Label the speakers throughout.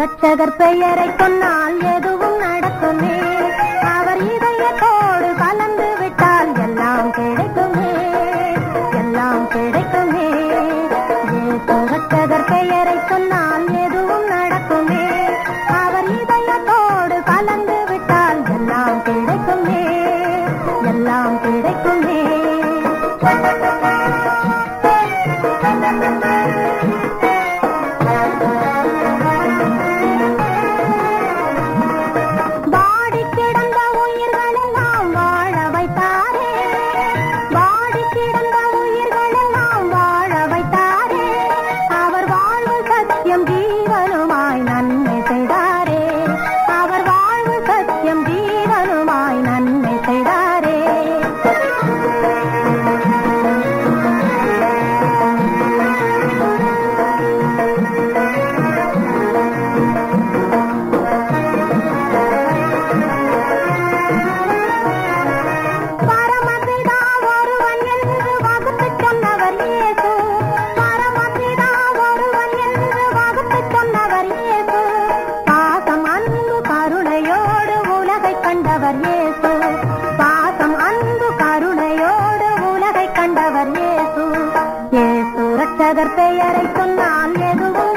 Speaker 1: ரட்சகர் பெயரை சொன்னால் ஏதோ இயேசு பாசம் அன்பு கருணையோடு உலகை கண்டவர் இயேசு. இயேசு ரட்சகர் பெயரை சொன்னால் எதுவும்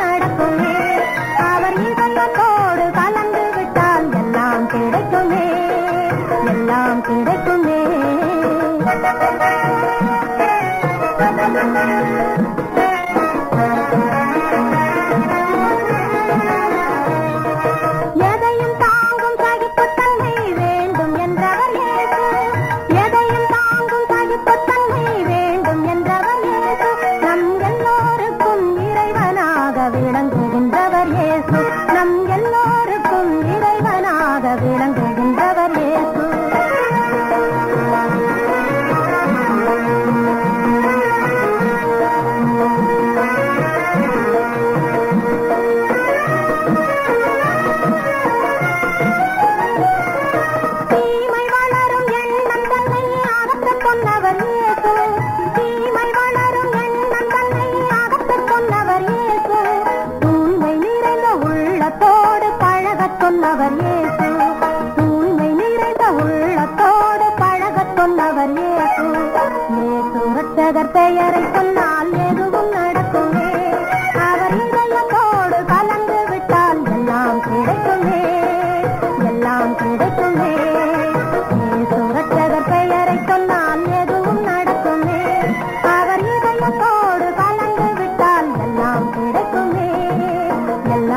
Speaker 1: அவர்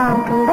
Speaker 1: Bamboo.